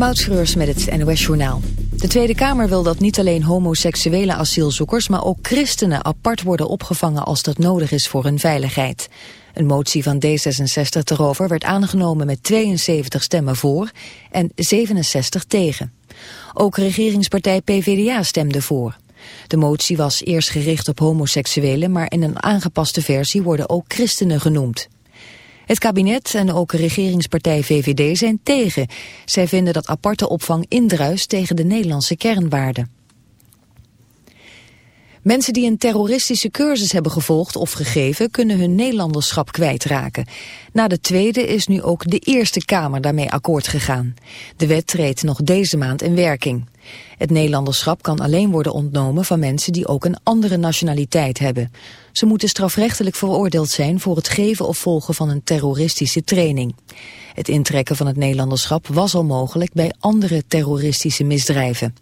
Moutschreurs met het NOS Journaal. De Tweede Kamer wil dat niet alleen homoseksuele asielzoekers... maar ook christenen apart worden opgevangen als dat nodig is voor hun veiligheid. Een motie van D66 erover werd aangenomen met 72 stemmen voor en 67 tegen. Ook regeringspartij PvdA stemde voor. De motie was eerst gericht op homoseksuelen... maar in een aangepaste versie worden ook christenen genoemd. Het kabinet en ook regeringspartij VVD zijn tegen. Zij vinden dat aparte opvang indruist tegen de Nederlandse kernwaarden. Mensen die een terroristische cursus hebben gevolgd of gegeven... kunnen hun Nederlanderschap kwijtraken. Na de Tweede is nu ook de Eerste Kamer daarmee akkoord gegaan. De wet treedt nog deze maand in werking. Het Nederlanderschap kan alleen worden ontnomen van mensen die ook een andere nationaliteit hebben. Ze moeten strafrechtelijk veroordeeld zijn voor het geven of volgen van een terroristische training. Het intrekken van het Nederlanderschap was al mogelijk bij andere terroristische misdrijven.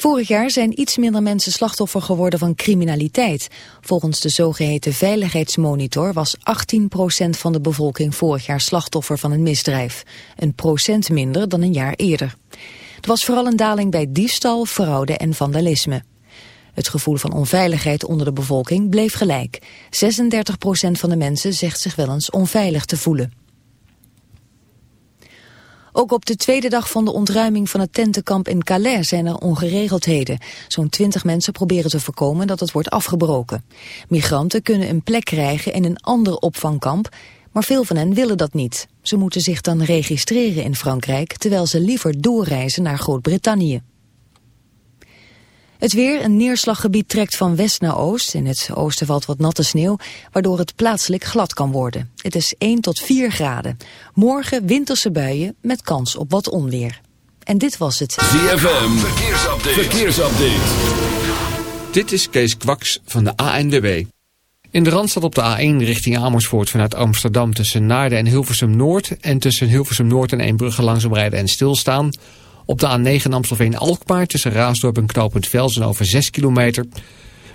Vorig jaar zijn iets minder mensen slachtoffer geworden van criminaliteit. Volgens de zogeheten veiligheidsmonitor was 18% van de bevolking vorig jaar slachtoffer van een misdrijf. Een procent minder dan een jaar eerder. Er was vooral een daling bij diefstal, fraude en vandalisme. Het gevoel van onveiligheid onder de bevolking bleef gelijk. 36% van de mensen zegt zich wel eens onveilig te voelen. Ook op de tweede dag van de ontruiming van het tentenkamp in Calais zijn er ongeregeldheden. Zo'n twintig mensen proberen te voorkomen dat het wordt afgebroken. Migranten kunnen een plek krijgen in een ander opvangkamp, maar veel van hen willen dat niet. Ze moeten zich dan registreren in Frankrijk, terwijl ze liever doorreizen naar Groot-Brittannië. Het weer, een neerslaggebied trekt van west naar oost. In het oosten valt wat natte sneeuw, waardoor het plaatselijk glad kan worden. Het is 1 tot 4 graden. Morgen winterse buien met kans op wat onweer. En dit was het. ZFM, verkeersupdate. verkeersupdate. Dit is Kees Kwaks van de ANWB. In de Randstad op de A1 richting Amersfoort vanuit Amsterdam tussen Naarden en Hilversum Noord... en tussen Hilversum Noord en Eembrugge langzaam rijden en stilstaan... Op de A9 Amstelveen-Alkmaar tussen Raasdorp en Knooppunt Velzen over 6 kilometer.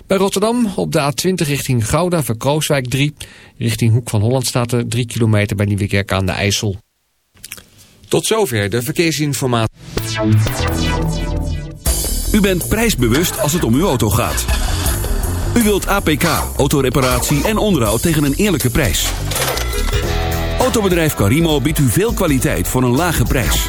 Bij Rotterdam op de A20 richting Gouda voor Krooswijk 3. Richting Hoek van Holland staat er 3 kilometer bij Nieuwekerk aan de IJssel. Tot zover de verkeersinformatie. U bent prijsbewust als het om uw auto gaat. U wilt APK, autoreparatie en onderhoud tegen een eerlijke prijs. Autobedrijf Carimo biedt u veel kwaliteit voor een lage prijs.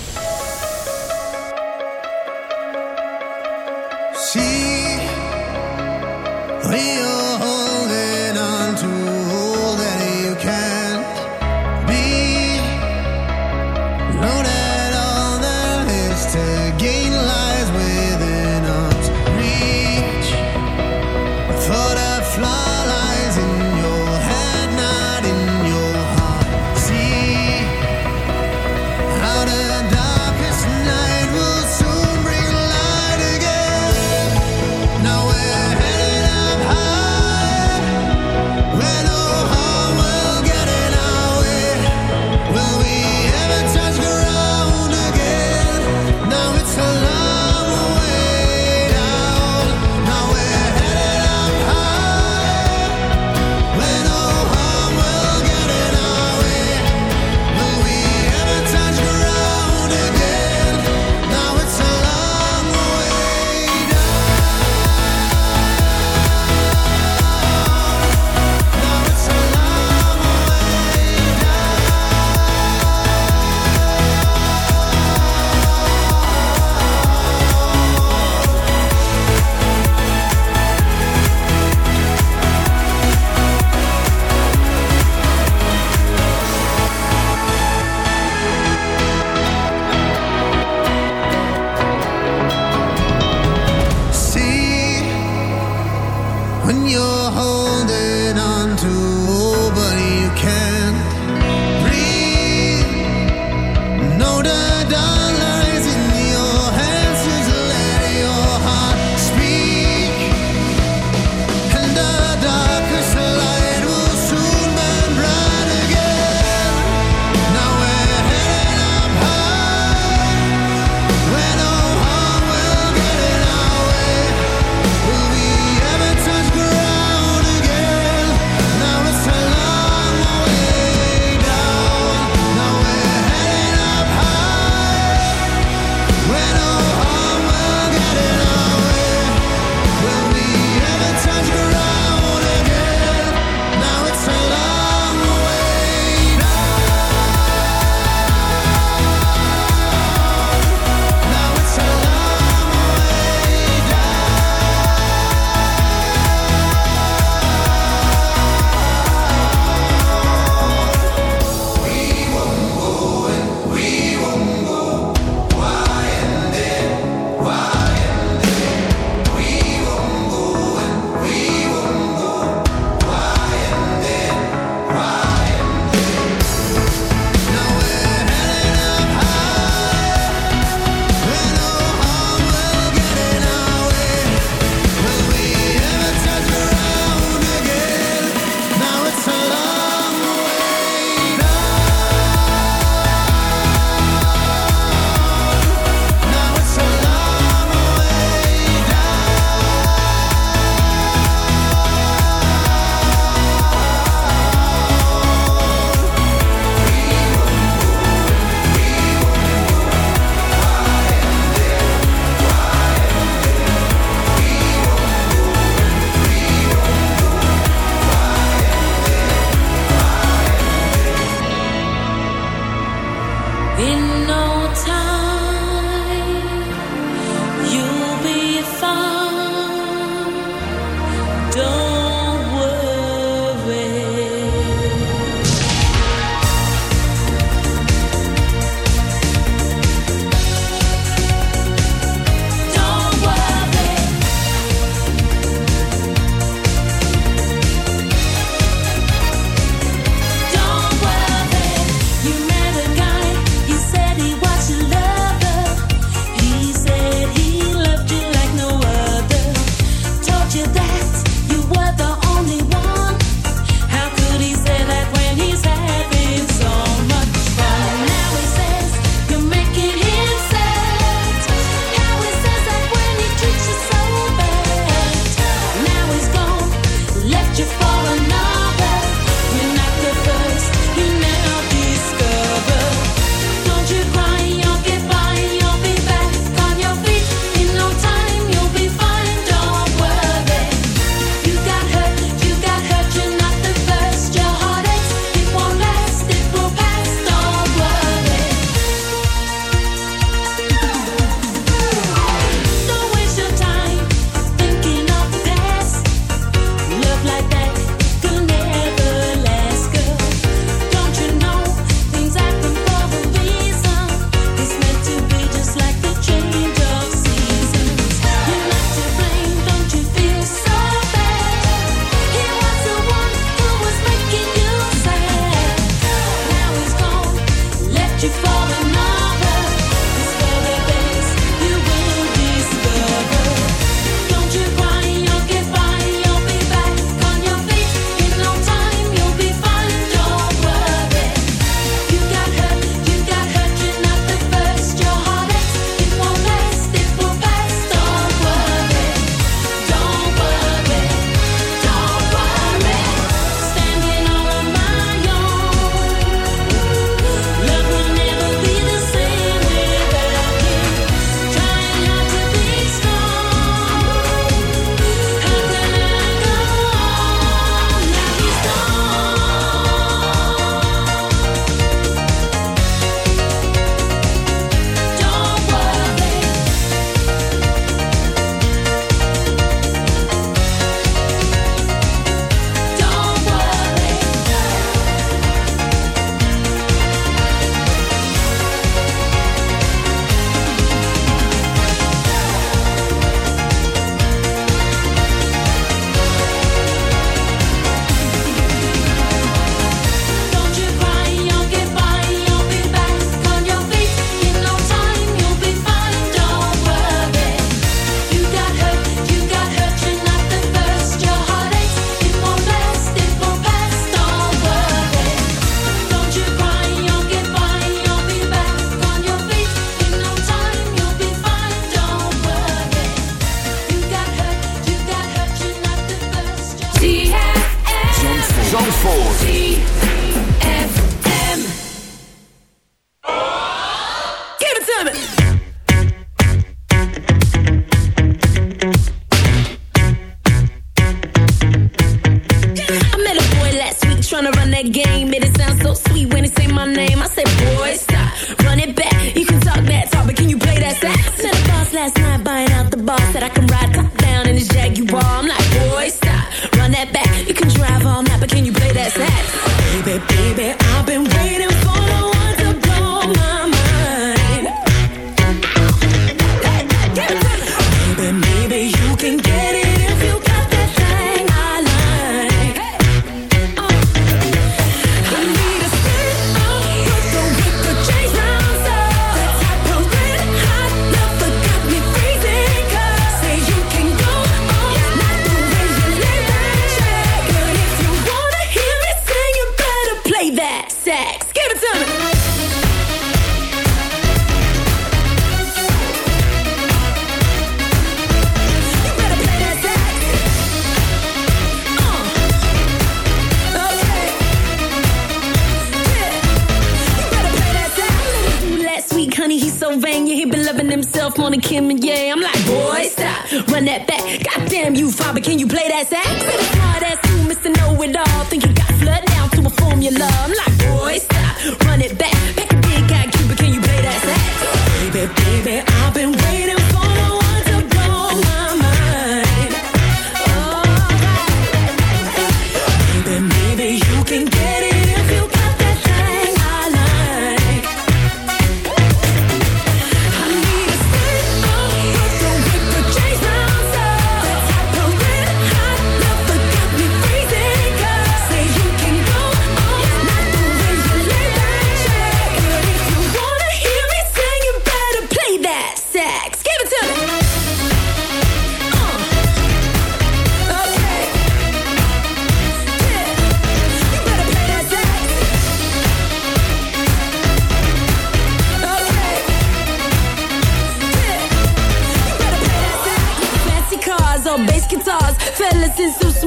rire.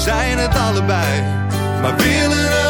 zijn het allebei, maar willen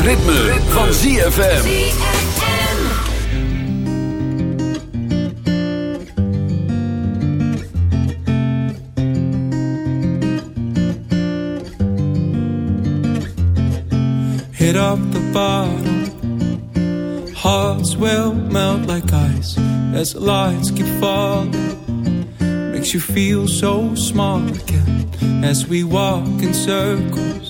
Het ritme, van ZFM. hit up the bottom. Hearts will melt like ice as the lights keep falling. Makes you feel so small again as we walk in circles.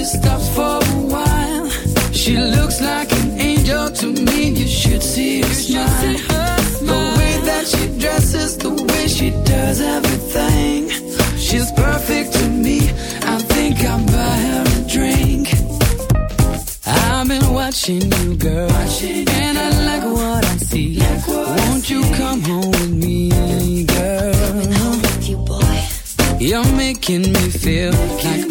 just stops for a while. She looks like an angel to me. You should see her smile. The way that she dresses, the way she does everything. She's perfect to me. I think I'll buy her a drink. I've been watching you, girl, and I like what I see. Won't you come home with me, girl? Thank you, boy. You're making me feel like,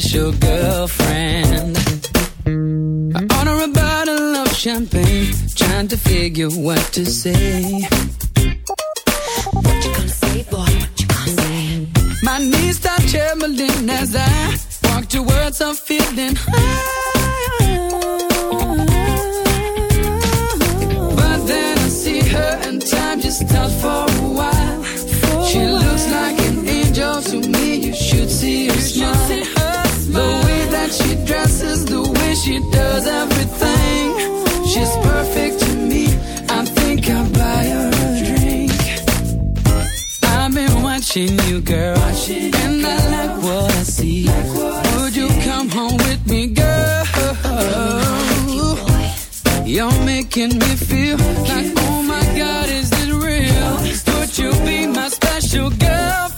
special girlfriend? I order a bottle of champagne, trying to figure what to say. What you gonna say, boy? What you gonna say? My knees start trembling as I walk towards a feeling high. But then I see her and time just stops for a while. She looks like she dresses, the way she does everything. She's perfect to me. I think I'll buy her a drink. I've been watching you, girl, watching and I like what I see. Would you come home with me, girl? You're making me feel like, oh my God, is this real? Would you be my special girlfriend,